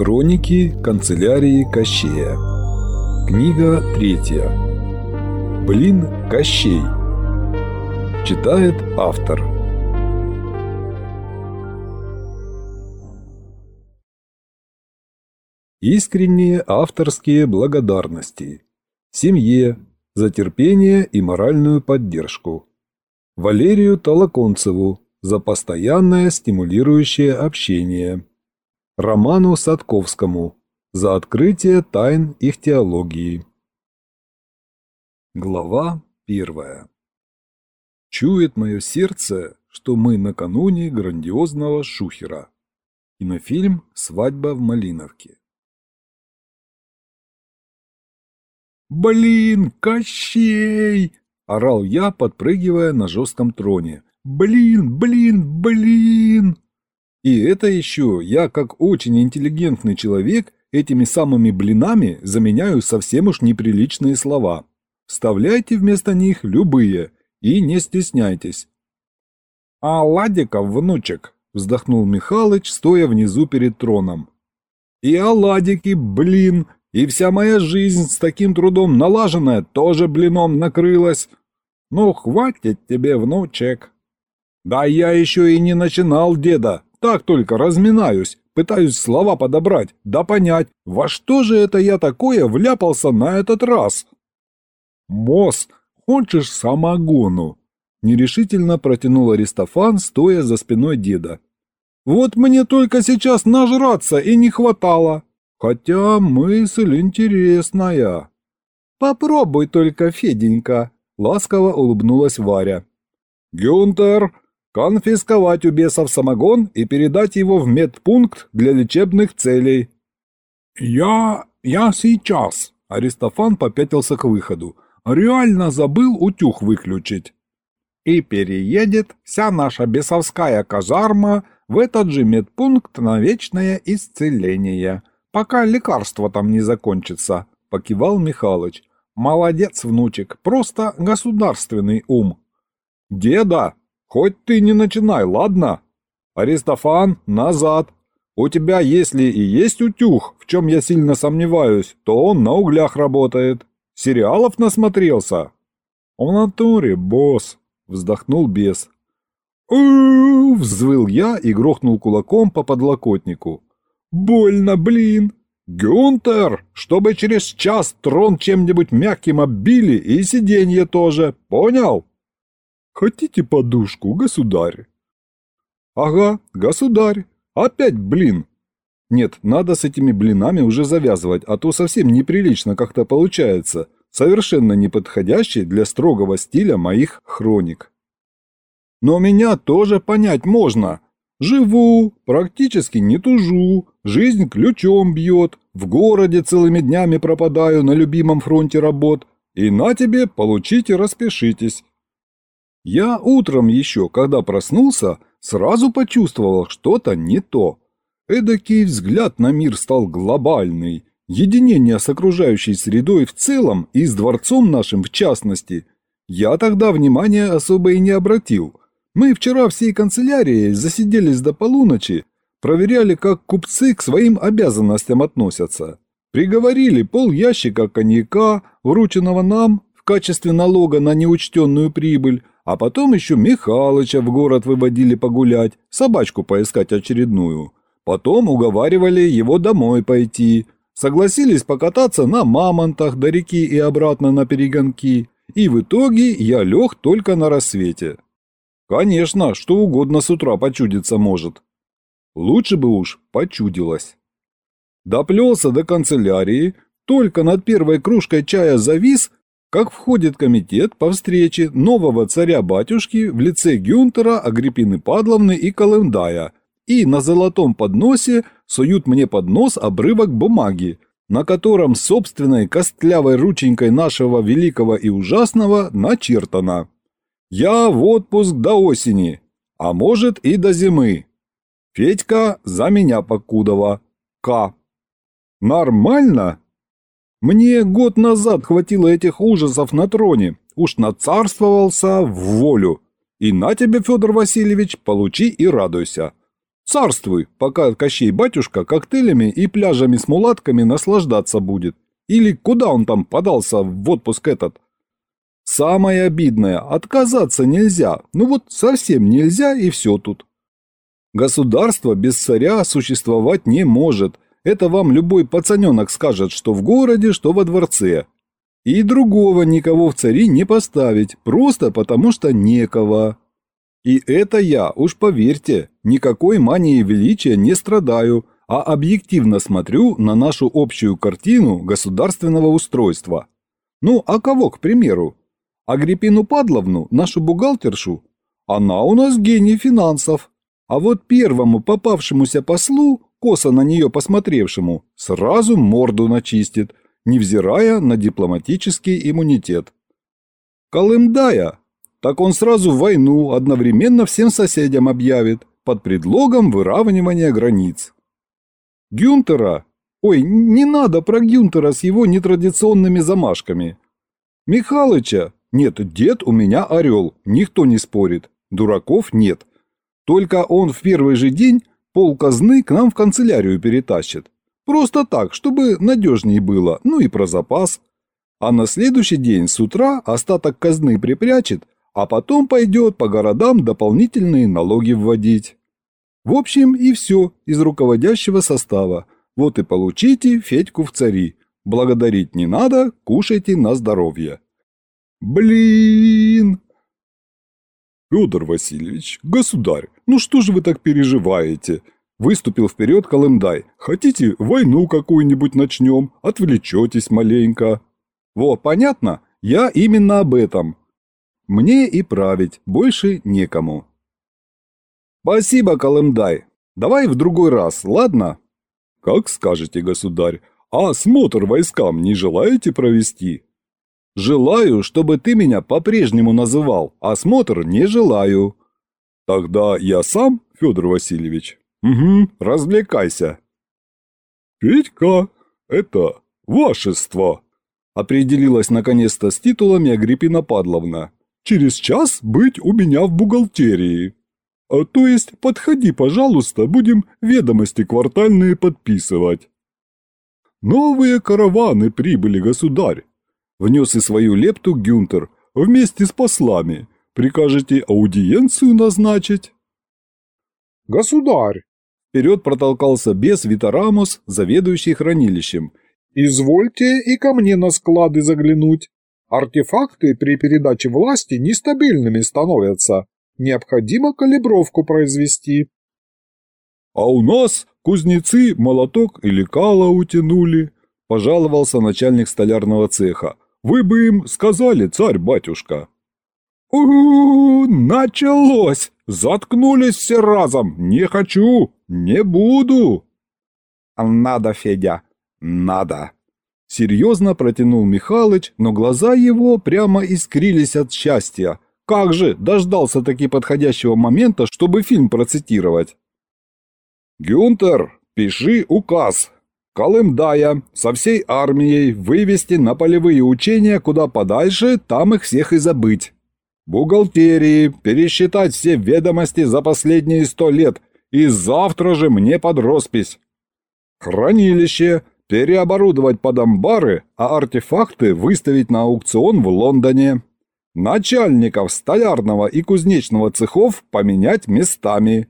Хроники канцелярии Кощея. Книга третья. Блин, Кощей. Читает автор. Искренние авторские благодарности. Семье за терпение и моральную поддержку. Валерию Толоконцеву за постоянное стимулирующее общение. Роману Садковскому за открытие тайн их теологии. Глава первая. Чует мое сердце, что мы накануне грандиозного шухера. Кинофильм «Свадьба в Малиновке». «Блин, Кощей!» – орал я, подпрыгивая на жестком троне. «Блин, блин, блин!» И это еще я, как очень интеллигентный человек, этими самыми блинами заменяю совсем уж неприличные слова. Вставляйте вместо них любые и не стесняйтесь. «А Ладиков, внучек!» – вздохнул Михалыч, стоя внизу перед троном. «И оладики, блин! И вся моя жизнь с таким трудом налаженная тоже блином накрылась. Ну, хватит тебе, внучек!» «Да я еще и не начинал, деда!» Так только разминаюсь, пытаюсь слова подобрать, да понять, во что же это я такое вляпался на этот раз. «Мос, хочешь самогону?» Нерешительно протянул Аристофан, стоя за спиной деда. «Вот мне только сейчас нажраться и не хватало. Хотя мысль интересная». «Попробуй только, Феденька», — ласково улыбнулась Варя. «Гюнтер, конфисковать у бесов самогон и передать его в медпункт для лечебных целей. «Я... я сейчас!» Аристофан попятился к выходу. «Реально забыл утюг выключить». «И переедет вся наша бесовская казарма в этот же медпункт на вечное исцеление, пока лекарство там не закончится», — покивал Михалыч. «Молодец, внучек, просто государственный ум». «Деда!» Хоть ты не начинай, ладно? Аристофан, назад. У тебя, если и есть утюг, в чем я сильно сомневаюсь, то он на углях работает. Сериалов насмотрелся? В натуре, босс, вздохнул бес. у взвыл я и грохнул кулаком по подлокотнику. «Больно, блин! Гюнтер, чтобы через час трон чем-нибудь мягким оббили и сиденье тоже, понял?» Хотите подушку, государь? Ага, государь. Опять блин. Нет, надо с этими блинами уже завязывать, а то совсем неприлично как-то получается, совершенно неподходящий для строгого стиля моих хроник. Но меня тоже понять можно. Живу, практически не тужу, жизнь ключом бьет, в городе целыми днями пропадаю на любимом фронте работ, и на тебе получите, распишитесь. Я утром еще, когда проснулся, сразу почувствовал что-то не то. Эдакий взгляд на мир стал глобальный, единение с окружающей средой в целом и с дворцом нашим в частности. Я тогда внимания особо и не обратил. Мы вчера всей канцелярией засиделись до полуночи, проверяли, как купцы к своим обязанностям относятся. Приговорили пол ящика коньяка, врученного нам в качестве налога на неучтенную прибыль, а потом еще Михалыча в город выводили погулять, собачку поискать очередную. Потом уговаривали его домой пойти. Согласились покататься на мамонтах до реки и обратно на перегонки. И в итоге я лег только на рассвете. Конечно, что угодно с утра почудиться может. Лучше бы уж почудилось. Доплелся до канцелярии, только над первой кружкой чая завис как входит комитет по встрече нового царя-батюшки в лице Гюнтера, Агриппины Падловны и Колымдая, и на золотом подносе суют мне под нос обрывок бумаги, на котором собственной костлявой рученькой нашего великого и ужасного начертано «Я в отпуск до осени, а может и до зимы. Федька за меня покудова. К». Нормально? Мне год назад хватило этих ужасов на троне, уж нацарствовался в волю. И на тебе, Федор Васильевич, получи и радуйся. Царствуй, пока Кощей-батюшка коктейлями и пляжами с мулатками наслаждаться будет. Или куда он там подался в отпуск этот? Самое обидное, отказаться нельзя. Ну вот совсем нельзя и все тут. Государство без царя существовать не может. Это вам любой пацаненок скажет, что в городе, что во дворце. И другого никого в цари не поставить, просто потому что некого. И это я, уж поверьте, никакой манией величия не страдаю, а объективно смотрю на нашу общую картину государственного устройства. Ну, а кого, к примеру? Агриппину Падловну, нашу бухгалтершу? Она у нас гений финансов. А вот первому попавшемуся послу, косо на нее посмотревшему, сразу морду начистит, невзирая на дипломатический иммунитет. Колымдая, так он сразу войну одновременно всем соседям объявит под предлогом выравнивания границ. Гюнтера, ой, не надо про Гюнтера с его нетрадиционными замашками. Михалыча, нет, дед у меня орел, никто не спорит, дураков нет. Только он в первый же день пол казны к нам в канцелярию перетащит. Просто так, чтобы надежнее было, ну и про запас. А на следующий день с утра остаток казны припрячет, а потом пойдет по городам дополнительные налоги вводить. В общем и все из руководящего состава. Вот и получите Федьку в цари. Благодарить не надо, кушайте на здоровье. Блин! Федор Васильевич, государь, ну что же вы так переживаете? Выступил вперед Колымдай. Хотите, войну какую-нибудь начнем, отвлечетесь маленько. Во, понятно? Я именно об этом. Мне и править, больше некому. Спасибо, Колымдай. Давай в другой раз, ладно? Как скажете, государь. А осмотр войскам не желаете провести? Желаю, чтобы ты меня по-прежнему называл, осмотр не желаю. Тогда я сам, Федор Васильевич. Угу, развлекайся. Петька, это вашество, определилась наконец-то с титулами Агриппина Падловна. Через час быть у меня в бухгалтерии. А, то есть подходи, пожалуйста, будем ведомости квартальные подписывать. Новые караваны прибыли, государь. Внес и свою лепту Гюнтер вместе с послами. Прикажете аудиенцию назначить? Государь! Вперед протолкался бес Витарамос, заведующий хранилищем. Извольте и ко мне на склады заглянуть. Артефакты при передаче власти нестабильными становятся. Необходимо калибровку произвести. А у нас кузнецы молоток или кала утянули, пожаловался начальник столярного цеха. Вы бы им сказали, царь-батюшка. у началось! Заткнулись все разом! Не хочу! Не буду!» «Надо, Федя, надо!» Серьезно протянул Михалыч, но глаза его прямо искрились от счастья. Как же дождался таки подходящего момента, чтобы фильм процитировать. «Гюнтер, пиши указ Колымдая со всей армией вывести на полевые учения куда подальше, там их всех и забыть. Бухгалтерии пересчитать все ведомости за последние сто лет и завтра же мне под роспись. Хранилище переоборудовать под амбары, а артефакты выставить на аукцион в Лондоне. Начальников столярного и кузнечного цехов поменять местами.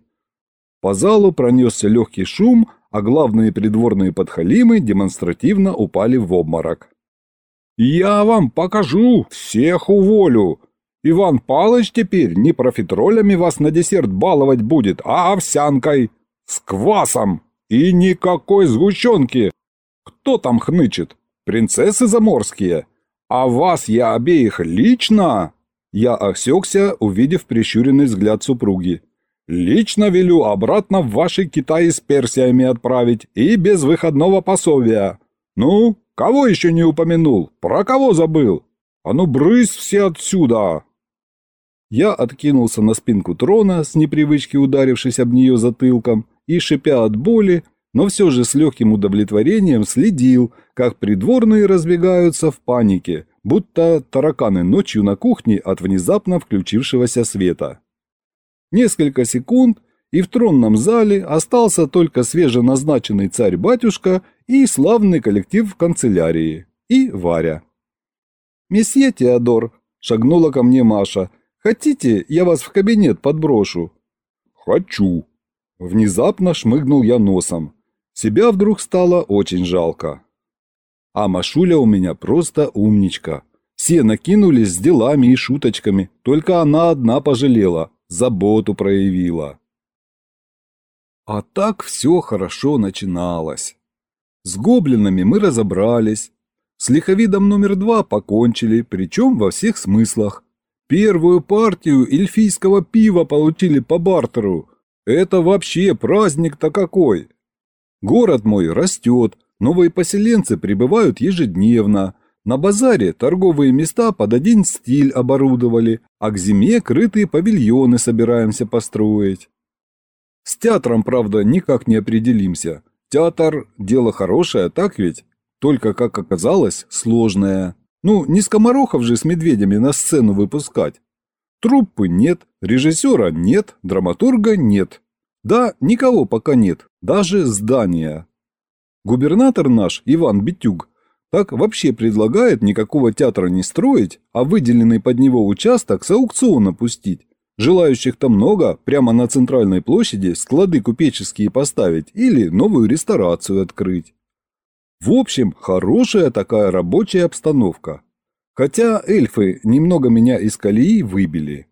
По залу пронесся легкий шум, а главные придворные подхалимы демонстративно упали в обморок. «Я вам покажу, всех уволю! Иван Палыч теперь не профитролями вас на десерт баловать будет, а овсянкой, с квасом и никакой сгущенки! Кто там хнычет? Принцессы заморские? А вас я обеих лично?» Я осекся, увидев прищуренный взгляд супруги. Лично велю обратно в ваши Китаи с Персиями отправить и без выходного пособия. Ну, кого еще не упомянул? Про кого забыл? А ну брысь все отсюда!» Я откинулся на спинку трона, с непривычки ударившись об нее затылком, и, шипя от боли, но все же с легким удовлетворением следил, как придворные разбегаются в панике, будто тараканы ночью на кухне от внезапно включившегося света. Несколько секунд, и в тронном зале остался только свеженазначенный царь-батюшка и славный коллектив в канцелярии, и Варя. «Месье Теодор», — шагнула ко мне Маша, — «хотите, я вас в кабинет подброшу?» «Хочу». Внезапно шмыгнул я носом. Себя вдруг стало очень жалко. А Машуля у меня просто умничка. Все накинулись с делами и шуточками, только она одна пожалела, заботу проявила. А так все хорошо начиналось. С гоблинами мы разобрались. С лиховидом номер два покончили, причем во всех смыслах. Первую партию эльфийского пива получили по бартеру. Это вообще праздник-то какой! Город мой растет, новые поселенцы прибывают ежедневно, на базаре торговые места под один стиль оборудовали, а к зиме крытые павильоны собираемся построить. С театром, правда, никак не определимся. Театр – дело хорошее, так ведь? Только, как оказалось, сложное. Ну, не скоморохов же с медведями на сцену выпускать. Труппы нет, режиссера нет, драматурга нет. Да, никого пока нет, даже здания. Губернатор наш, Иван Битюк, так вообще предлагает никакого театра не строить, а выделенный под него участок с аукциона пустить. Желающих-то много, прямо на центральной площади склады купеческие поставить или новую ресторацию открыть. В общем, хорошая такая рабочая обстановка. Хотя эльфы немного меня из колеи выбили.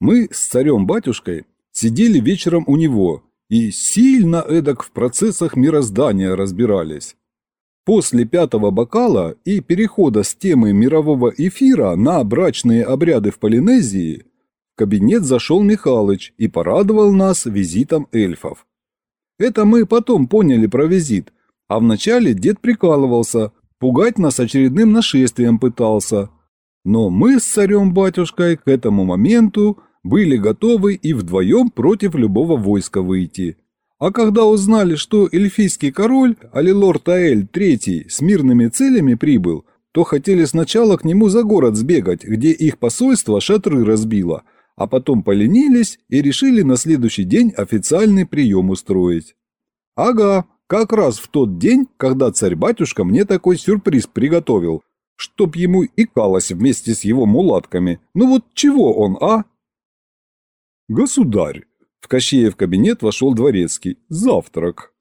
Мы с царем-батюшкой сидели вечером у него и сильно эдак в процессах мироздания разбирались. После пятого бокала и перехода с темы мирового эфира на брачные обряды в Полинезии в кабинет зашел Михалыч и порадовал нас визитом эльфов. Это мы потом поняли про визит, а вначале дед прикалывался, пугать нас очередным нашествием пытался. Но мы с царем-батюшкой к этому моменту были готовы и вдвоем против любого войска выйти. А когда узнали, что эльфийский король, Алилор Таэль III, с мирными целями прибыл, то хотели сначала к нему за город сбегать, где их посольство шатры разбило, а потом поленились и решили на следующий день официальный прием устроить. Ага, как раз в тот день, когда царь-батюшка мне такой сюрприз приготовил, чтоб ему икалось вместе с его мулатками. Ну вот чего он, а? Государь, в Кощеев кабинет вошел дворецкий. «Завтрак».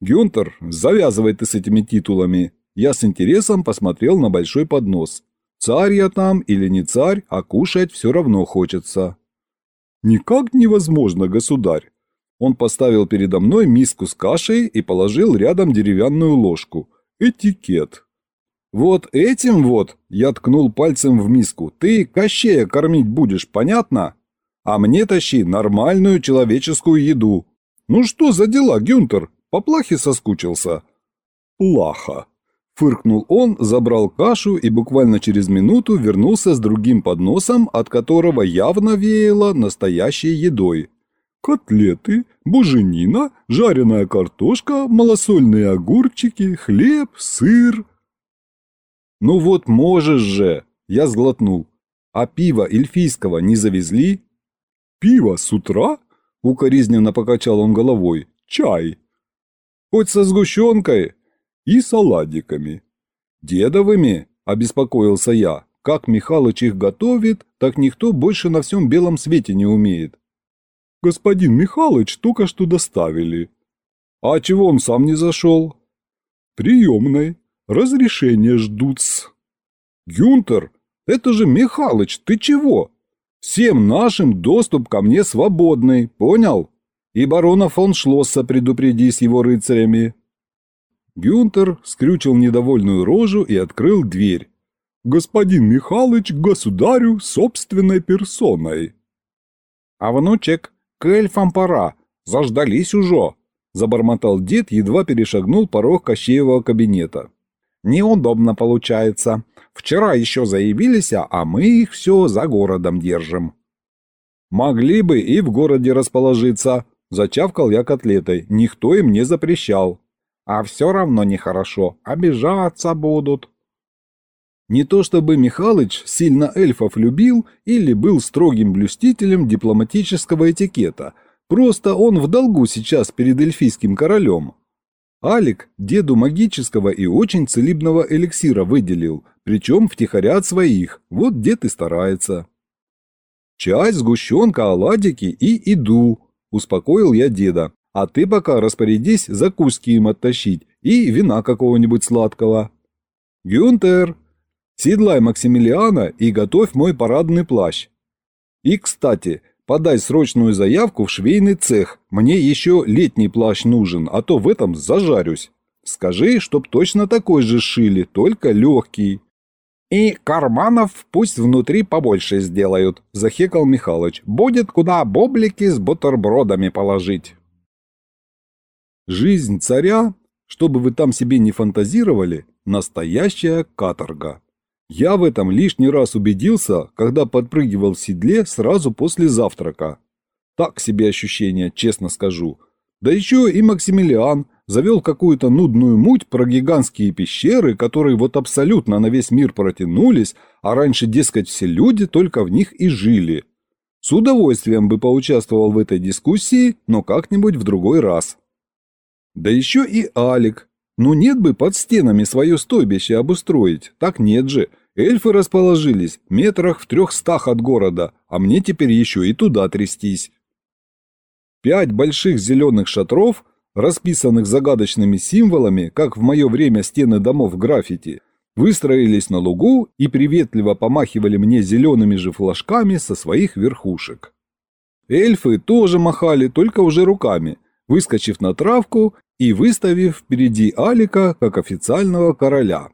«Гюнтер, завязывай ты с этими титулами». Я с интересом посмотрел на большой поднос. Царь я там или не царь, а кушать все равно хочется. «Никак невозможно, государь». Он поставил передо мной миску с кашей и положил рядом деревянную ложку. «Этикет». «Вот этим вот», – я ткнул пальцем в миску, – «ты Кощея кормить будешь, понятно?» А мне тащи нормальную человеческую еду. Ну что за дела, Гюнтер? По плахе соскучился?» «Плаха», – фыркнул он, забрал кашу и буквально через минуту вернулся с другим подносом, от которого явно веяло настоящей едой. «Котлеты, буженина, жареная картошка, малосольные огурчики, хлеб, сыр». «Ну вот можешь же!» – я сглотнул. «А пива эльфийского не завезли?» «Пиво с утра?» – укоризненно покачал он головой. «Чай». «Хоть со сгущенкой и салатиками». «Дедовыми?» – обеспокоился я. «Как Михалыч их готовит, так никто больше на всем белом свете не умеет». «Господин Михалыч только что доставили». «А чего он сам не зашел?» «Приемной. Разрешение ждут-с». «Гюнтер, это же Михалыч, ты чего?» Всем нашим доступ ко мне свободный, понял? И барона фон Шлосса предупреди с его рыцарями». Гюнтер скрючил недовольную рожу и открыл дверь. «Господин Михалыч государю собственной персоной». «А внучек, к эльфам пора, заждались уже», – забормотал дед, едва перешагнул порог Кощеевого кабинета. «Неудобно получается. Вчера еще заявились, а мы их все за городом держим». «Могли бы и в городе расположиться», – зачавкал я котлетой. «Никто им не запрещал». «А все равно нехорошо. Обижаться будут». Не то чтобы Михалыч сильно эльфов любил или был строгим блюстителем дипломатического этикета, Просто он в долгу сейчас перед эльфийским королем. Алик деду магического и очень целебного эликсира выделил, причем втихаря от своих, вот дед и старается. «Чай, сгущенка, оладики и иду», – успокоил я деда. «А ты пока распорядись закуски им оттащить и вина какого-нибудь сладкого». «Гюнтер, седлай Максимилиана и готовь мой парадный плащ. И, кстати, подай срочную заявку в швейный цех, мне еще летний плащ нужен, а то в этом зажарюсь. Скажи, чтоб точно такой же шили, только легкий». «И карманов пусть внутри побольше сделают», – захекал Михалыч. «Будет куда боблики с бутербродами положить». Жизнь царя, чтобы вы там себе не фантазировали, настоящая каторга. Я в этом лишний раз убедился, когда подпрыгивал в седле сразу после завтрака. Так себе ощущение, честно скажу. Да еще и Максимилиан, завел какую-то нудную муть про гигантские пещеры, которые вот абсолютно на весь мир протянулись, а раньше, дескать, все люди только в них и жили. С удовольствием бы поучаствовал в этой дискуссии, но как-нибудь в другой раз. Да еще и Алик. Ну нет бы под стенами свое стойбище обустроить, так нет же. Эльфы расположились метрах в трехстах от города, а мне теперь еще и туда трястись. Пять больших зеленых шатров – расписанных загадочными символами, как в мое время стены домов граффити, выстроились на лугу и приветливо помахивали мне зелеными же флажками со своих верхушек. Эльфы тоже махали, только уже руками, выскочив на травку и выставив впереди Алика как официального короля.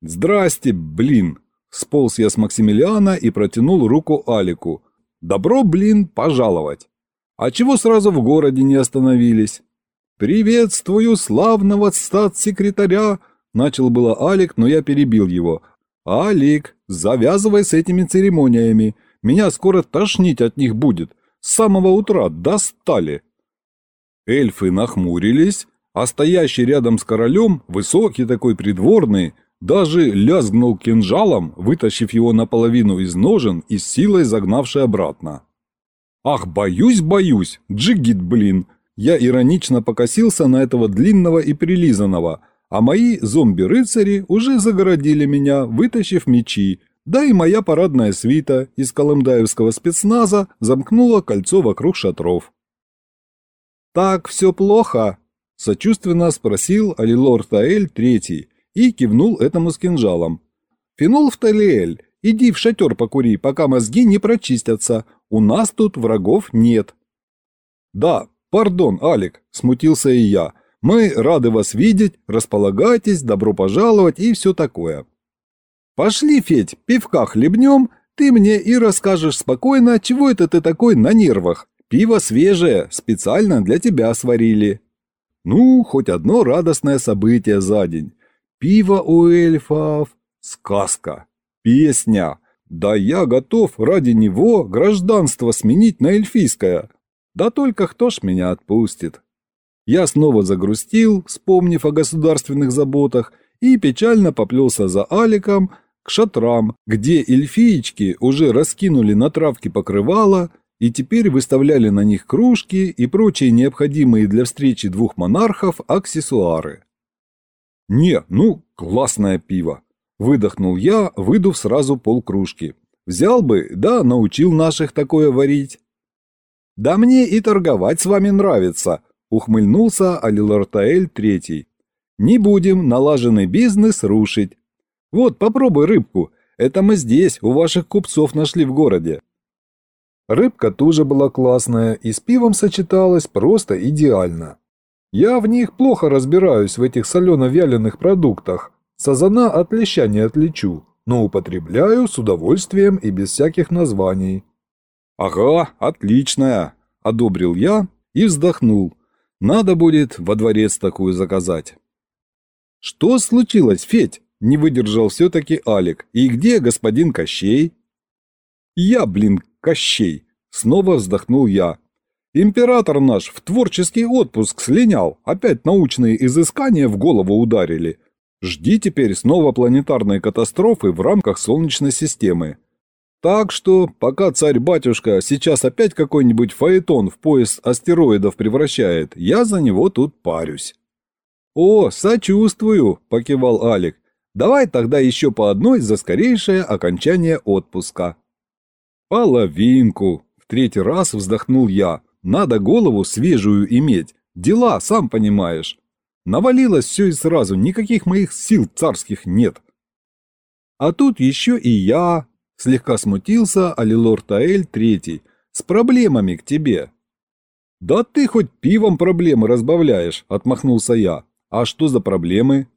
«Здрасте, блин!» – сполз я с Максимилиана и протянул руку Алику. «Добро, блин, пожаловать!» «А чего сразу в городе не остановились?» «Приветствую славного статс-секретаря!» Начал было Алик, но я перебил его. «Алик, завязывай с этими церемониями. Меня скоро тошнить от них будет. С самого утра достали!» Эльфы нахмурились, а стоящий рядом с королем, высокий такой придворный, даже лязгнул кинжалом, вытащив его наполовину из ножен и силой загнавший обратно. «Ах, боюсь, боюсь! Джигит, блин! Я иронично покосился на этого длинного и прилизанного, а мои зомби-рыцари уже загородили меня, вытащив мечи, да и моя парадная свита из колымдаевского спецназа замкнула кольцо вокруг шатров. «Так все плохо?» – сочувственно спросил Алилор Таэль Третий и кивнул этому с кинжалом. «Фенол в Талиэль, иди в шатер покури, пока мозги не прочистятся, у нас тут врагов нет». «Да, «Пардон, Алик», – смутился и я. «Мы рады вас видеть, располагайтесь, добро пожаловать и все такое». «Пошли, Федь, пивка хлебнем, ты мне и расскажешь спокойно, чего это ты такой на нервах. Пиво свежее, специально для тебя сварили». Ну, хоть одно радостное событие за день. Пиво у эльфов – сказка, песня. Да я готов ради него гражданство сменить на эльфийское. Да только кто ж меня отпустит? Я снова загрустил, вспомнив о государственных заботах, и печально поплелся за Аликом к шатрам, где эльфиечки уже раскинули на травке покрывала и теперь выставляли на них кружки и прочие необходимые для встречи двух монархов аксессуары. «Не, ну, классное пиво!» – выдохнул я, выдув сразу полкружки. «Взял бы, да научил наших такое варить». «Да мне и торговать с вами нравится», – ухмыльнулся Алилартаэль Третий. «Не будем налаженный бизнес рушить. Вот, попробуй рыбку. Это мы здесь, у ваших купцов нашли в городе». Рыбка тоже была классная и с пивом сочеталась просто идеально. Я в них плохо разбираюсь в этих солено-вяленых продуктах. Сазана от леща не отличу, но употребляю с удовольствием и без всяких названий. «Ага, отличная!» – одобрил я и вздохнул. «Надо будет во дворец такую заказать». «Что случилось, Федь?» – не выдержал все-таки Алик. «И где господин Кощей?» «Я, блин, Кощей!» – снова вздохнул я. «Император наш в творческий отпуск слинял, опять научные изыскания в голову ударили. Жди теперь снова планетарной катастрофы в рамках Солнечной системы. Так что, пока царь-батюшка сейчас опять какой-нибудь фаэтон в пояс астероидов превращает, я за него тут парюсь. «О, сочувствую», – покивал Алик. «Давай тогда еще по одной за скорейшее окончание отпуска». «Половинку», – в третий раз вздохнул я. «Надо голову свежую иметь. Дела, сам понимаешь. Навалилось все и сразу, никаких моих сил царских нет». А тут еще и я, слегка смутился Алилор Таэль Третий, с проблемами к тебе. «Да ты хоть пивом проблемы разбавляешь», – отмахнулся я. А что за проблемы?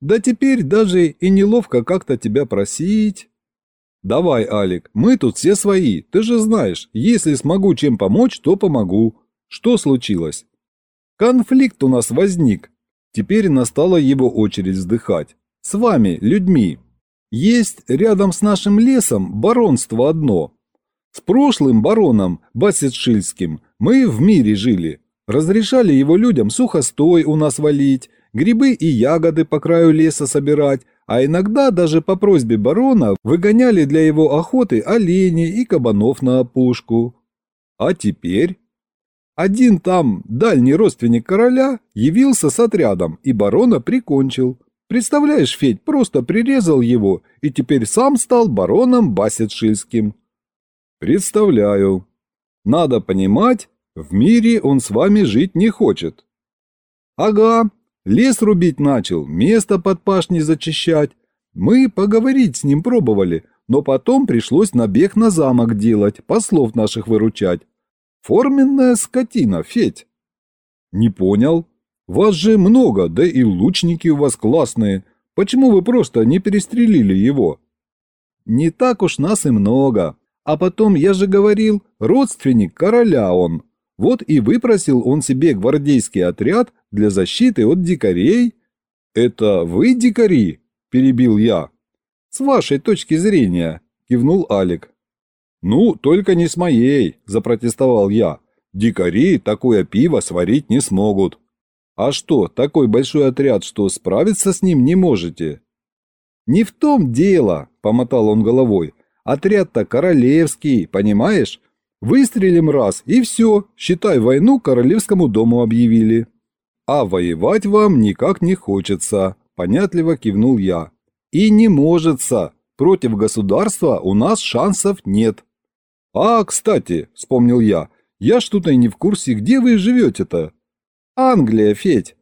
Да теперь даже и неловко как-то тебя просить. Давай, Алик, мы тут все свои, ты же знаешь, если смогу чем помочь, то помогу. Что случилось? Конфликт у нас возник. Теперь настала его очередь вздыхать. С вами, людьми. Есть рядом с нашим лесом баронство одно. С прошлым бароном Басетшильским мы в мире жили, Разрешали его людям сухостой у нас валить, грибы и ягоды по краю леса собирать, а иногда даже по просьбе барона выгоняли для его охоты оленей и кабанов на опушку. А теперь? Один там, дальний родственник короля, явился с отрядом и барона прикончил. Представляешь, Федь, просто прирезал его и теперь сам стал бароном Басетшильским. Представляю. Надо понимать, в мире он с вами жить не хочет. Ага, лес рубить начал, место под пашней зачищать. Мы поговорить с ним пробовали, но потом пришлось набег на замок делать, послов наших выручать. Форменная скотина, Федь. Не понял. Вас же много, да и лучники у вас классные. Почему вы просто не перестрелили его? Не так уж нас и много. А потом, я же говорил, родственник короля он. Вот и выпросил он себе гвардейский отряд для защиты от дикарей. «Это вы дикари?» – перебил я. «С вашей точки зрения», – кивнул Алик. «Ну, только не с моей», – запротестовал я. «Дикари такое пиво сварить не смогут». «А что, такой большой отряд, что справиться с ним не можете?» «Не в том дело», – помотал он головой. «Отряд-то королевский, понимаешь? Выстрелим раз, и все, считай, войну королевскому дому объявили. А воевать вам никак не хочется, понятливо кивнул я. И не можется, против государства у нас шансов нет. А, кстати, вспомнил я, я что-то не в курсе, где вы живете-то? Англия, Федь.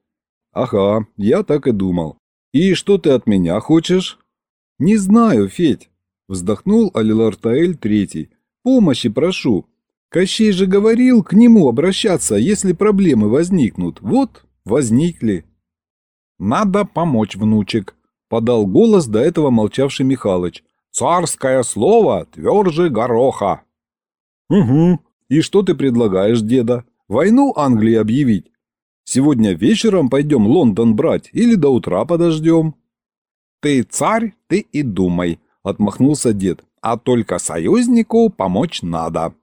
Ага, я так и думал. И что ты от меня хочешь? Не знаю, Федь. Вздохнул Алилартаэль Третий, Помощи прошу. Кощей же говорил к нему обращаться, если проблемы возникнут. Вот, возникли. Надо помочь, внучек, подал голос до этого молчавший Михалыч. Царское слово тверже гороха. Угу. И что ты предлагаешь, деда? Войну Англии объявить? Сегодня вечером пойдем Лондон брать или до утра подождем? Ты царь, ты и думай, отмахнулся дед а только союзнику помочь надо».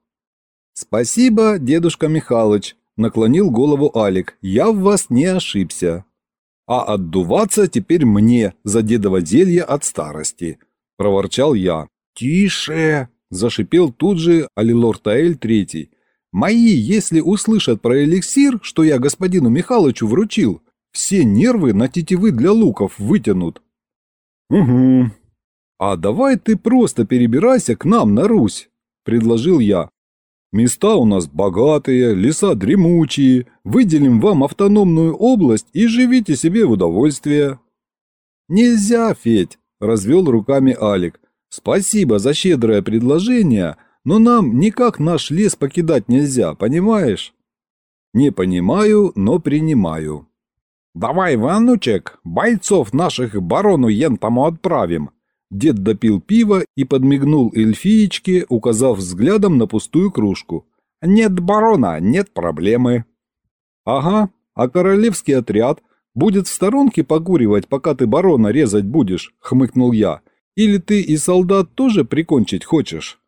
«Спасибо, дедушка Михалыч», – наклонил голову Алик, – «я в вас не ошибся». «А отдуваться теперь мне за дедово зелье от старости», – проворчал я. «Тише!» – зашипел тут же Алилор Таэль Третий. «Мои, если услышат про эликсир, что я господину Михалычу вручил, все нервы на тетивы для луков вытянут». «Угу», «А давай ты просто перебирайся к нам на Русь», – предложил я. «Места у нас богатые, леса дремучие, выделим вам автономную область и живите себе в удовольствие». «Нельзя, Федь», – развел руками Алик. «Спасибо за щедрое предложение, но нам никак наш лес покидать нельзя, понимаешь?» «Не понимаю, но принимаю». «Давай, Ванучек, бойцов наших барону Ентому отправим», Дед допил пиво и подмигнул эльфиечке, указав взглядом на пустую кружку. «Нет барона, нет проблемы». «Ага, а королевский отряд будет в сторонке покуривать, пока ты барона резать будешь», — хмыкнул я. «Или ты и солдат тоже прикончить хочешь?»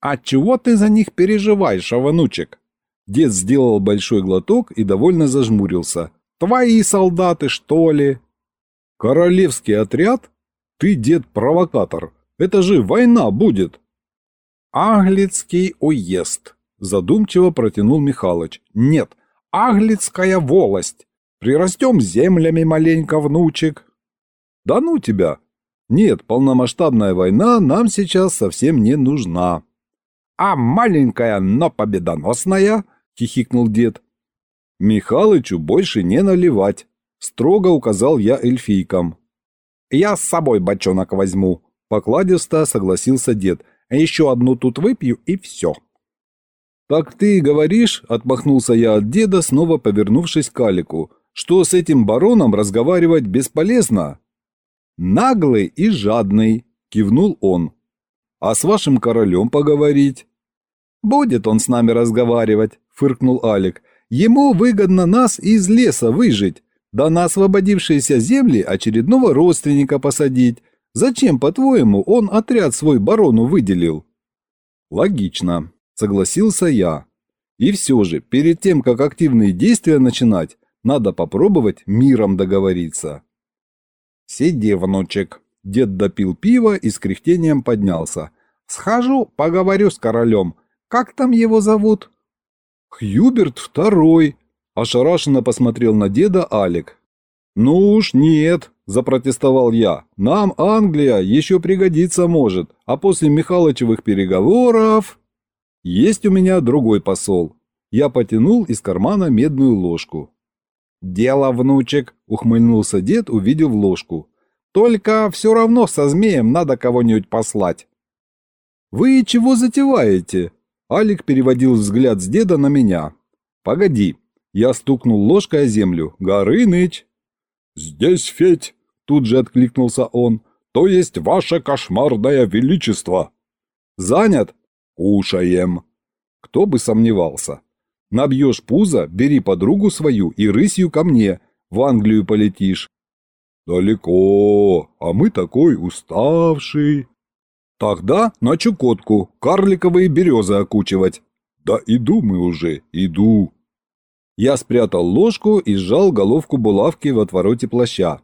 «А чего ты за них переживаешь, Аванучек?» Дед сделал большой глоток и довольно зажмурился. «Твои солдаты, что ли?» «Королевский отряд?» «Ты, дед, провокатор! Это же война будет!» Аглицкий уезд, задумчиво протянул Михалыч. Нет, Аглицкая волость. Прирастем землями маленько, внучек. Да ну тебя. Нет, полномасштабная война нам сейчас совсем не нужна. А маленькая, но победоносная, хихикнул дед. Михалычу больше не наливать, строго указал я эльфийкам. Я с собой бочонок возьму, покладисто согласился дед. Еще одну тут выпью и все. «Так ты говоришь», — отмахнулся я от деда, снова повернувшись к Алику, «что с этим бароном разговаривать бесполезно?» «Наглый и жадный», — кивнул он. «А с вашим королем поговорить?» «Будет он с нами разговаривать», — фыркнул Алик. «Ему выгодно нас из леса выжить, да на освободившиеся земли очередного родственника посадить. Зачем, по-твоему, он отряд свой барону выделил?» «Логично», Согласился я. И все же, перед тем, как активные действия начинать, надо попробовать миром договориться. «Сиди, внучек». Дед допил пиво и с кряхтением поднялся. «Схожу, поговорю с королем. Как там его зовут?» «Хьюберт второй», – ошарашенно посмотрел на деда Алик. «Ну уж нет», – запротестовал я. «Нам Англия еще пригодится может, а после Михалычевых переговоров...» Есть у меня другой посол. Я потянул из кармана медную ложку. «Дело, внучек», — ухмыльнулся дед, увидев ложку. «Только все равно со змеем надо кого-нибудь послать». «Вы чего затеваете?» Алик переводил взгляд с деда на меня. «Погоди». Я стукнул ложкой о землю. «Горыныч!» «Здесь, Федь!» Тут же откликнулся он. «То есть ваше кошмарное величество!» «Занят?» «Кушаем!» Кто бы сомневался. Набьешь пузо, бери подругу свою и рысью ко мне. В Англию полетишь. Далеко, а мы такой уставший. Тогда на Чукотку, карликовые березы окучивать. Да иду мы уже, иду. Я спрятал ложку и сжал головку булавки в отвороте плаща.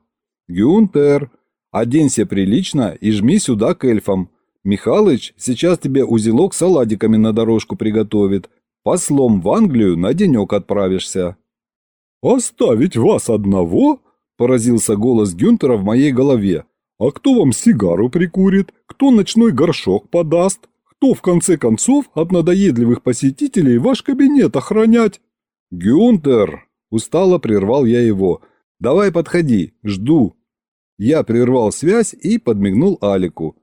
Гюнтер, оденься прилично и жми сюда к эльфам. Михалыч сейчас тебе узелок с оладиками на дорожку приготовит. Послом в Англию на денек отправишься». «Оставить вас одного?» – поразился голос Гюнтера в моей голове. «А кто вам сигару прикурит? Кто ночной горшок подаст? Кто, в конце концов, от надоедливых посетителей ваш кабинет охранять?» «Гюнтер!» – устало прервал я его. «Давай подходи, жду». Я прервал связь и подмигнул Алику.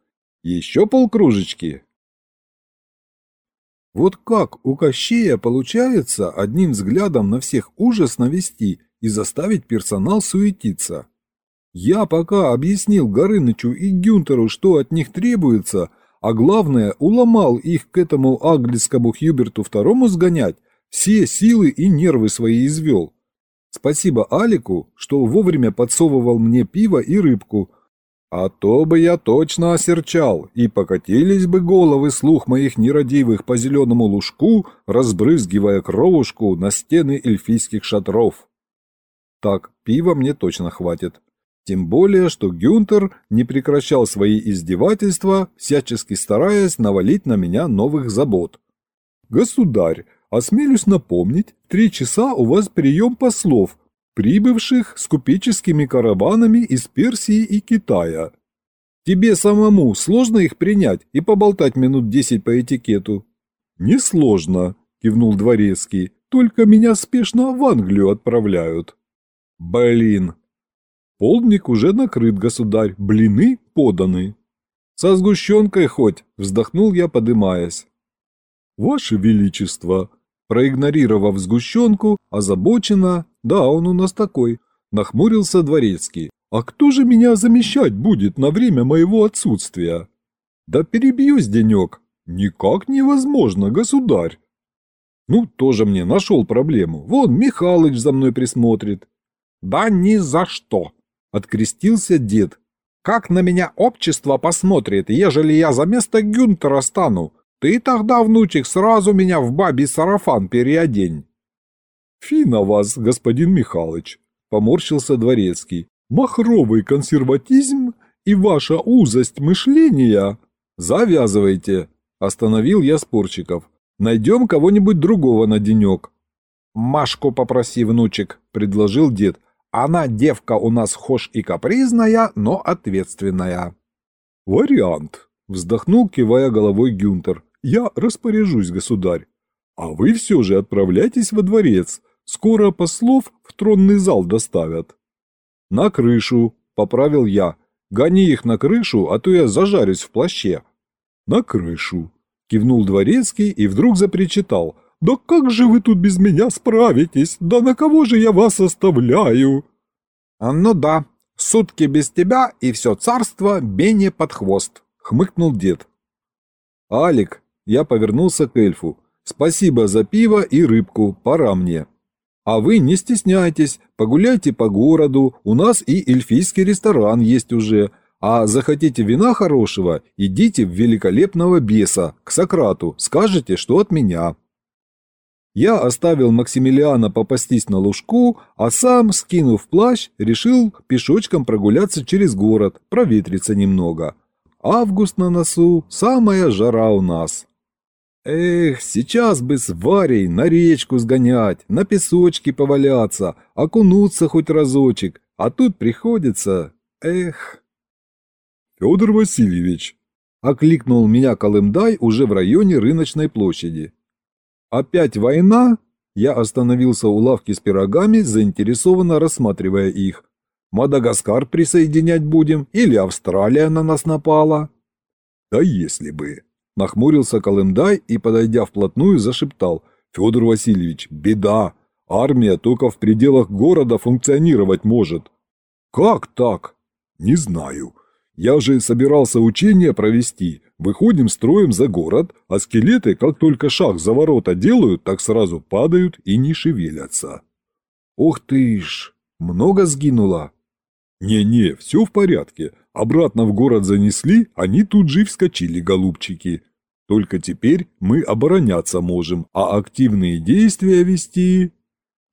Еще полкружечки. Вот как у Кощея получается одним взглядом на всех ужас навести и заставить персонал суетиться? Я пока объяснил Горынычу и Гюнтеру, что от них требуется, а главное, уломал их к этому аглицкому Хьюберту второму сгонять, все силы и нервы свои извел. Спасибо Алику, что вовремя подсовывал мне пиво и рыбку, а то бы я точно осерчал, и покатились бы головы слух моих нерадивых по зеленому лужку, разбрызгивая кровушку на стены эльфийских шатров. Так, пива мне точно хватит. Тем более, что Гюнтер не прекращал свои издевательства, всячески стараясь навалить на меня новых забот. «Государь, осмелюсь напомнить, три часа у вас прием послов, прибывших с купеческими караванами из Персии и Китая. Тебе самому сложно их принять и поболтать минут десять по этикету? Несложно, кивнул дворецкий, только меня спешно в Англию отправляют. Блин. Полдник уже накрыт, государь, блины поданы. Со сгущенкой хоть, вздохнул я, подымаясь. Ваше Величество, проигнорировав сгущенку, озабоченно «Да, он у нас такой», – нахмурился дворецкий. «А кто же меня замещать будет на время моего отсутствия?» «Да перебьюсь денек». «Никак невозможно, государь». «Ну, тоже мне нашел проблему. Вон, Михалыч за мной присмотрит». «Да ни за что», – открестился дед. «Как на меня общество посмотрит, ежели я за место Гюнтера стану? Ты тогда, внучек, сразу меня в бабий сарафан переодень». «Фина вас, господин Михалыч», – поморщился дворецкий. «Махровый консерватизм и ваша узость мышления. Завязывайте. Остановил я спорщиков. Найдем кого-нибудь другого на денек. Машку попроси, внучек, предложил дед. Она девка у нас хошь и капризная, но ответственная. Вариант, вздохнул, кивая головой Гюнтер. Я распоряжусь, государь. А вы все же отправляйтесь во дворец. Скоро послов в тронный зал доставят. На крышу, поправил я. Гони их на крышу, а то я зажарюсь в плаще. На крышу, кивнул дворецкий и вдруг запричитал. «Да как же вы тут без меня справитесь? Да на кого же я вас оставляю?» «Ну да, сутки без тебя, и все царство бене под хвост», — хмыкнул дед. «Алик», — я повернулся к эльфу, — «спасибо за пиво и рыбку, пора мне». «А вы не стесняйтесь, погуляйте по городу, у нас и эльфийский ресторан есть уже, а захотите вина хорошего, идите в великолепного беса, к Сократу, скажете, что от меня». Я оставил Максимилиана попастись на лужку, а сам, скинув плащ, решил пешочком прогуляться через город, проветриться немного. Август на носу, самая жара у нас. Эх, сейчас бы с Варей на речку сгонять, на песочке поваляться, окунуться хоть разочек, а тут приходится... Эх... Федор Васильевич, окликнул меня Колымдай уже в районе рыночной площади. «Опять война?» Я остановился у лавки с пирогами, заинтересованно рассматривая их. «Мадагаскар присоединять будем? Или Австралия на нас напала?» «Да если бы!» Нахмурился Колымдай и, подойдя вплотную, зашептал. «Федор Васильевич, беда! Армия только в пределах города функционировать может». «Как так?» «Не знаю. Я же собирался учения провести. Выходим строем за город, а скелеты, как только шаг за ворота делают, так сразу падают и не шевелятся. Ух ты ж, много сгинуло. Не-не, все в порядке. Обратно в город занесли, они тут же вскочили, голубчики. Только теперь мы обороняться можем, а активные действия вести...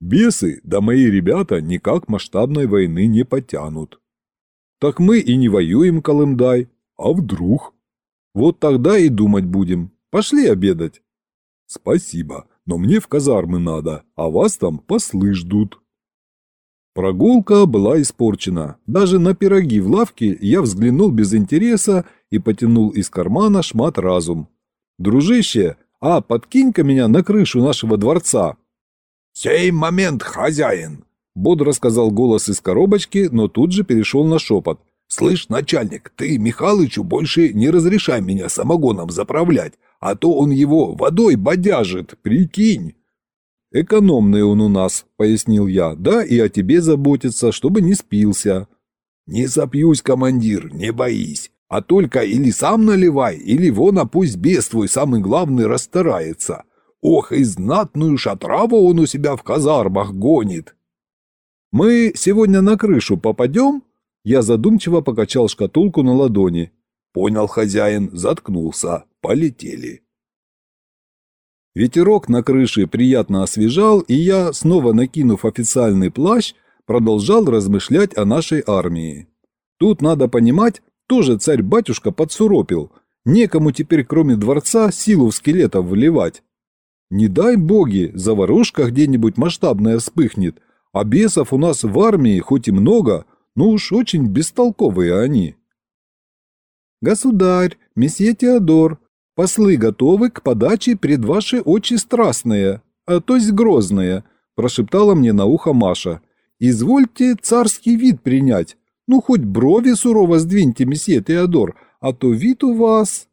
Бесы, да мои ребята, никак масштабной войны не потянут. Так мы и не воюем, Колымдай. А вдруг? Вот тогда и думать будем. Пошли обедать. Спасибо, но мне в казармы надо, а вас там послы ждут. Прогулка была испорчена. Даже на пироги в лавке я взглянул без интереса и потянул из кармана шмат разум. «Дружище, а подкинь-ка меня на крышу нашего дворца!» «Сей момент, хозяин!» Бодро сказал голос из коробочки, но тут же перешел на шепот. «Слышь, начальник, ты Михалычу больше не разрешай меня самогоном заправлять, а то он его водой бодяжит, прикинь!» «Экономный он у нас», — пояснил я, — «да, и о тебе заботится, чтобы не спился». «Не запьюсь, командир, не боись, а только или сам наливай, или вон, а пусть бес твой самый главный расстарается. Ох, и знатную шатраву он у себя в казармах гонит!» «Мы сегодня на крышу попадем?» Я задумчиво покачал шкатулку на ладони. «Понял, хозяин, заткнулся. Полетели». Ветерок на крыше приятно освежал, и я, снова накинув официальный плащ, продолжал размышлять о нашей армии. Тут, надо понимать, тоже царь-батюшка подсуропил. Некому теперь, кроме дворца, силу в скелетов вливать. Не дай боги, заварушка где-нибудь масштабная вспыхнет – а бесов у нас в армии хоть и много, но уж очень бестолковые они. Государь, месье Теодор, послы готовы к подаче пред ваши очи страстные, а то есть грозные, прошептала мне на ухо Маша. Извольте царский вид принять. Ну, хоть брови сурово сдвиньте, месье Теодор, а то вид у вас...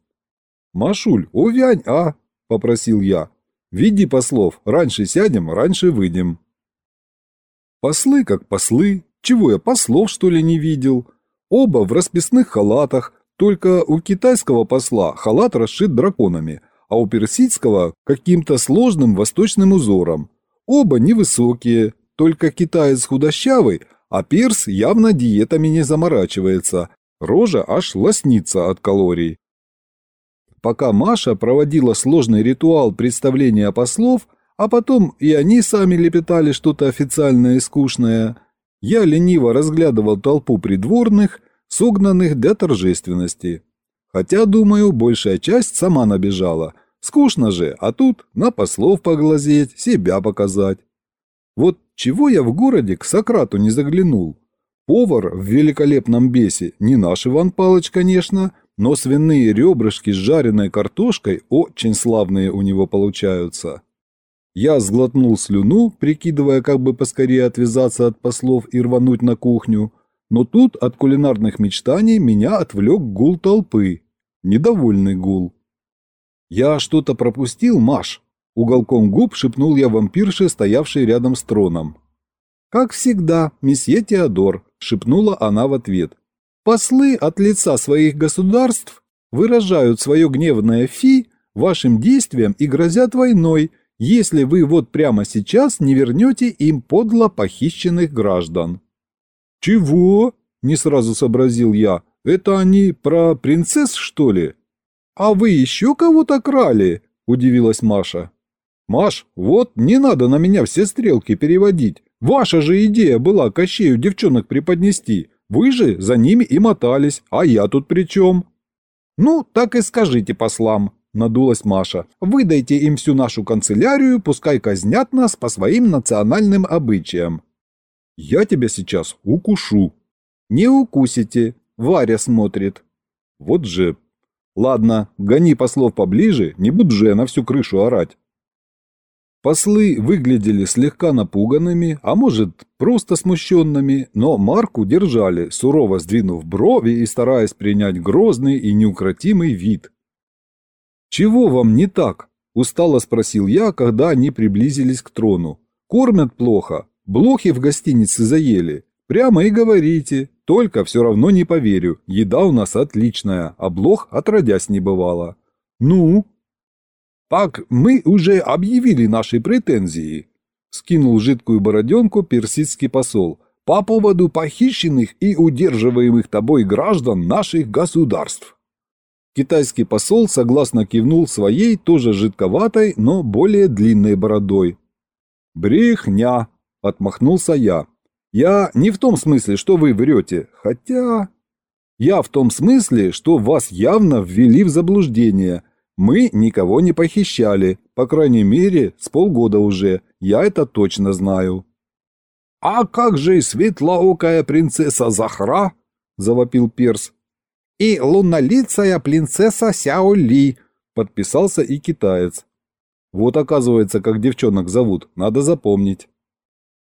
Машуль, увянь, а, попросил я. Веди послов, раньше сядем, раньше выйдем. Послы как послы, чего я послов что ли не видел? Оба в расписных халатах, только у китайского посла халат расшит драконами, а у персидского каким-то сложным восточным узором. Оба невысокие, только китаец худощавый, а перс явно диетами не заморачивается, рожа аж лоснится от калорий. Пока Маша проводила сложный ритуал представления послов, а потом и они сами лепетали что-то официальное и скучное. Я лениво разглядывал толпу придворных, согнанных для торжественности. Хотя, думаю, большая часть сама набежала. Скучно же, а тут на послов поглазеть, себя показать. Вот чего я в городе к Сократу не заглянул? Повар в великолепном бесе не наш Иван Палыч, конечно, но свиные ребрышки с жареной картошкой очень славные у него получаются. Я сглотнул слюну, прикидывая, как бы поскорее отвязаться от послов и рвануть на кухню, но тут от кулинарных мечтаний меня отвлек гул толпы. Недовольный гул. «Я что-то пропустил, Маш?» Уголком губ шепнул я вампирше, стоявшей рядом с троном. «Как всегда, месье Теодор», — шепнула она в ответ. «Послы от лица своих государств выражают свое гневное фи вашим действиям и грозят войной, если вы вот прямо сейчас не вернете им подло похищенных граждан». «Чего?» – не сразу сообразил я. «Это они про принцесс, что ли?» «А вы еще кого-то крали?» – удивилась Маша. «Маш, вот не надо на меня все стрелки переводить. Ваша же идея была Кощею девчонок преподнести. Вы же за ними и мотались, а я тут при чем?» «Ну, так и скажите послам», – надулась Маша. «Выдайте им всю нашу канцелярию, пускай казнят нас по своим национальным обычаям». «Я тебя сейчас укушу». «Не укусите, Варя смотрит». «Вот же...» «Ладно, гони послов поближе, не буду же я на всю крышу орать». Послы выглядели слегка напуганными, а может, просто смущенными, но Марку держали, сурово сдвинув брови и стараясь принять грозный и неукротимый вид. «Чего вам не так?» – устало спросил я, когда они приблизились к трону. «Кормят плохо, блохи в гостинице заели. Прямо и говорите, только все равно не поверю, еда у нас отличная, а блох отродясь не бывало». «Ну?» «Так мы уже объявили наши претензии», – скинул жидкую бороденку персидский посол, «по поводу похищенных и удерживаемых тобой граждан наших государств». Китайский посол согласно кивнул своей, тоже жидковатой, но более длинной бородой. «Брехня!» – отмахнулся я. «Я не в том смысле, что вы врете, хотя...» «Я в том смысле, что вас явно ввели в заблуждение, мы никого не похищали, по крайней мере, с полгода уже, я это точно знаю». «А как же светлоокая принцесса Захра?» – завопил Перс. «И луннолицая принцесса Сяо Ли», – подписался и китаец. «Вот оказывается, как девчонок зовут, надо запомнить».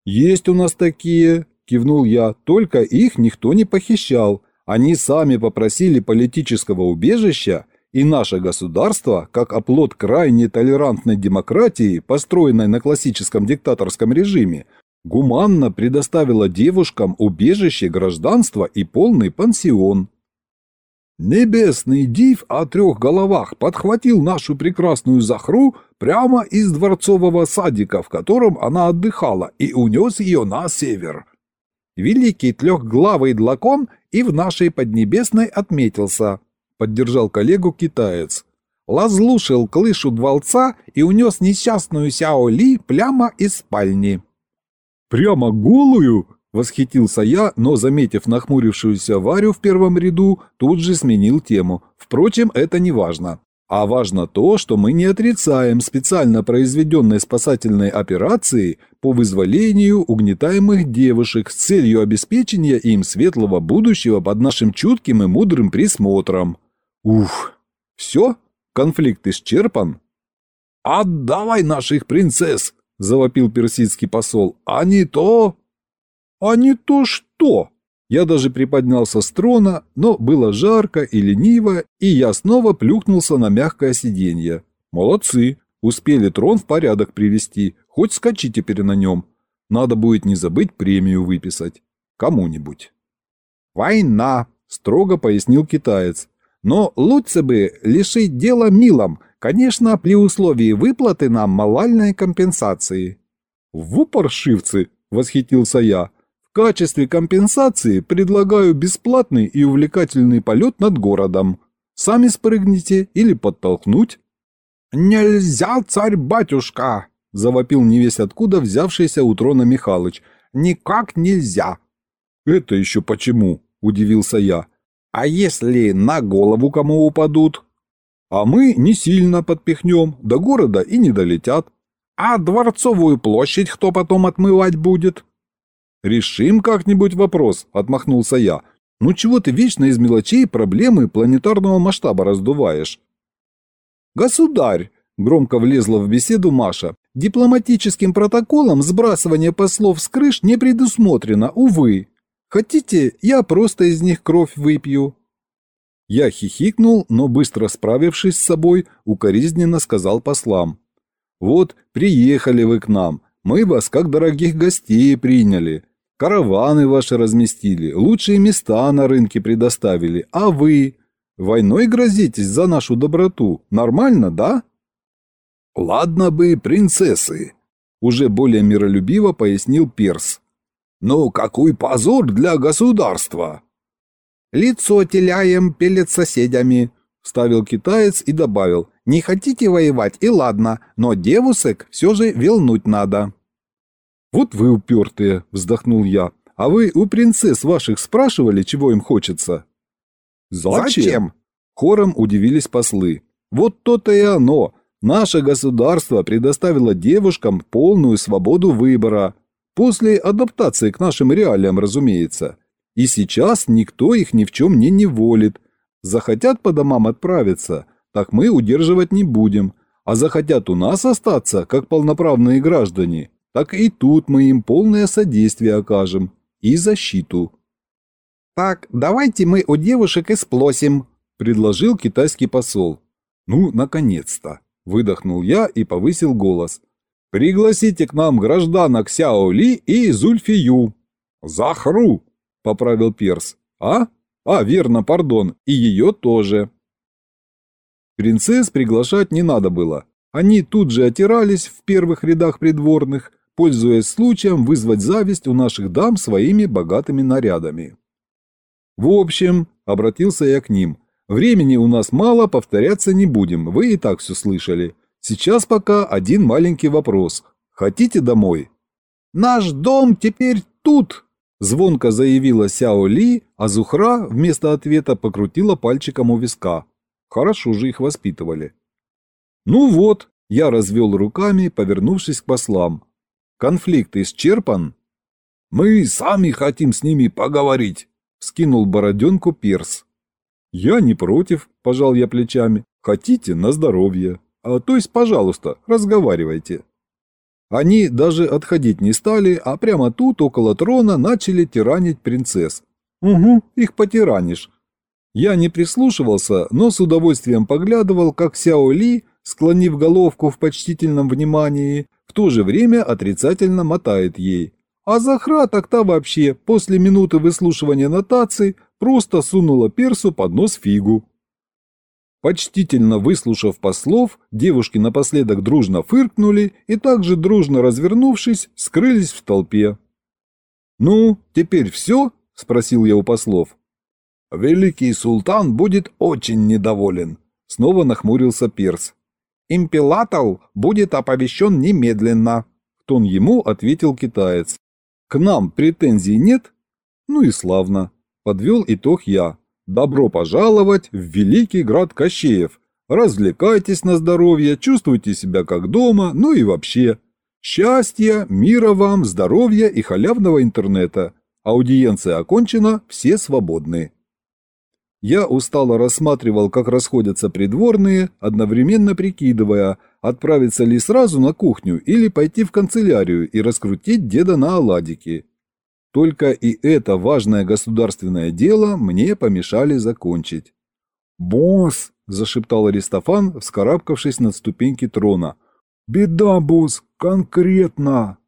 «Есть у нас такие», – кивнул я, – «только их никто не похищал. Они сами попросили политического убежища и наше государство, как оплот крайне толерантной демократии, построенной на классическом диктаторском режиме, гуманно предоставило девушкам убежище гражданства и полный пансион. Небесный див о трех головах подхватил нашу прекрасную Захру прямо из дворцового садика, в котором она отдыхала, и унес ее на север. Великий трехглавый длакон и в нашей Поднебесной отметился – поддержал коллегу китаец. Лазлушил клышу дворца и унес несчастную Сяо Ли прямо из спальни. «Прямо голую?» – восхитился я, но, заметив нахмурившуюся Варю в первом ряду, тут же сменил тему. Впрочем, это не важно. А важно то, что мы не отрицаем специально произведенной спасательной операции по вызволению угнетаемых девушек с целью обеспечения им светлого будущего под нашим чутким и мудрым присмотром. Уф, все? Конфликт исчерпан? «Отдавай наших принцесс!» – завопил персидский посол. «А не то...» «А не то что?» Я даже приподнялся с трона, но было жарко и лениво, и я снова плюхнулся на мягкое сиденье. Молодцы, успели трон в порядок привести, хоть скачи теперь на нем. Надо будет не забыть премию выписать. Кому-нибудь. «Война», – строго пояснил китаец. Но лучше бы лишить дела милом, конечно, при условии выплаты нам малальной компенсации. В упор, шивцы, восхитился я. Качестве компенсации предлагаю бесплатный и увлекательный полет над городом. Сами спрыгните или подтолкнуть. «Нельзя, царь-батюшка!» – завопил невесть откуда взявшийся у трона Михалыч. «Никак нельзя!» «Это еще почему?» – удивился я. А если на голову кому упадут? А мы не сильно подпихнем, до города и не долетят. А Дворцовую площадь кто потом отмывать будет? Решим как-нибудь вопрос, отмахнулся я. Ну чего ты вечно из мелочей проблемы планетарного масштаба раздуваешь? Государь, громко влезла в беседу Маша, дипломатическим протоколом сбрасывание послов с крыш не предусмотрено, увы. Хотите, я просто из них кровь выпью?» Я хихикнул, но быстро справившись с собой, укоризненно сказал послам. «Вот, приехали вы к нам, мы вас как дорогих гостей приняли, караваны ваши разместили, лучшие места на рынке предоставили, а вы? Войной грозитесь за нашу доброту, нормально, да?» «Ладно бы, принцессы», – уже более миролюбиво пояснил Перс. Но какой позор для государства! Лицо теляем перед соседями, вставил китаец и добавил. Не хотите воевать, и ладно, но девусек все же велнуть надо. Вот вы упертые, вздохнул я. А вы у принцесс ваших спрашивали, чего им хочется? Зачем? Зачем? Хором удивились послы. Вот то-то и оно. Наше государство предоставило девушкам полную свободу выбора, После адаптации к нашим реалиям, разумеется. И сейчас никто их ни в чем не неволит. Захотят по домам отправиться, так мы удерживать не будем. А захотят у нас остаться, как полноправные граждане, так и тут мы им полное содействие окажем. И защиту. «Так, давайте мы у девушек и сплосим», – предложил китайский посол. «Ну, наконец-то!» – выдохнул я и повысил голос – Пригласите к нам гражданок Сяо Ли и Зульфию. Захру, поправил Перс. А? А, верно, пардон, и ее тоже. Принцесс приглашать не надо было. Они тут же отирались в первых рядах придворных, пользуясь случаем вызвать зависть у наших дам своими богатыми нарядами. В общем, обратился я к ним, времени у нас мало, повторяться не будем, вы и так все слышали. Сейчас пока один маленький вопрос. Хотите домой? Наш дом теперь тут, звонко заявила Сяо Ли, а Зухра вместо ответа покрутила пальчиком у виска. Хорошо же их воспитывали. Ну вот, я развел руками, повернувшись к послам. Конфликт исчерпан? Мы сами хотим с ними поговорить, скинул бороденку перс. Я не против, пожал я плечами. Хотите, на здоровье. А, то есть, пожалуйста, разговаривайте. Они даже отходить не стали, а прямо тут, около трона, начали тиранить принцесс. Угу, их потиранишь. Я не прислушивался, но с удовольствием поглядывал, как Сяо Ли, склонив головку в почтительном внимании, в то же время отрицательно мотает ей. А Захра так-то вообще, после минуты выслушивания нотаций, просто сунула персу под нос фигу. Почтительно выслушав послов, девушки напоследок дружно фыркнули и также дружно развернувшись, скрылись в толпе. «Ну, теперь все?» – спросил я у послов. «Великий султан будет очень недоволен», – снова нахмурился Перс. «Импелатов будет оповещен немедленно», – тон ему ответил китаец. «К нам претензий нет?» «Ну и славно», – подвел итог я. Добро пожаловать в великий град Кощеев. Развлекайтесь на здоровье, чувствуйте себя как дома, ну и вообще. Счастья, мира вам, здоровья и халявного интернета. Аудиенция окончена, все свободны. Я устало рассматривал, как расходятся придворные, одновременно прикидывая, отправиться ли сразу на кухню или пойти в канцелярию и раскрутить деда на оладики. Только и это важное государственное дело мне помешали закончить. «Босс!» – зашептал Аристофан, вскарабкавшись над ступеньки трона. «Беда, босс, конкретно!»